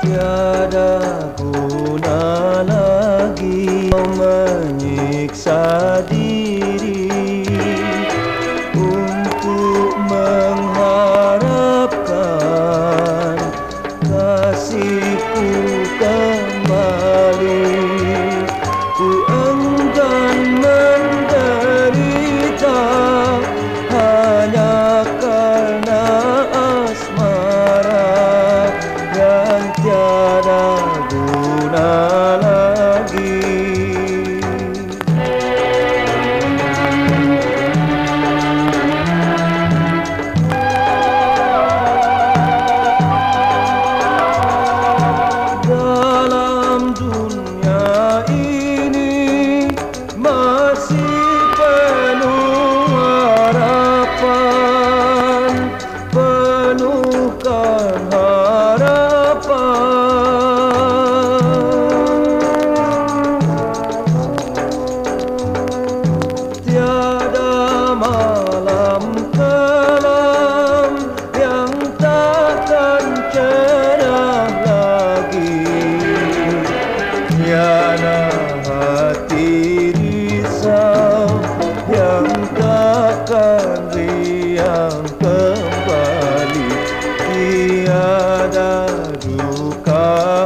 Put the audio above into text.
tiada ku dunia ini masih penuh harapan. Penuh keharapan datang kembali tiada duka.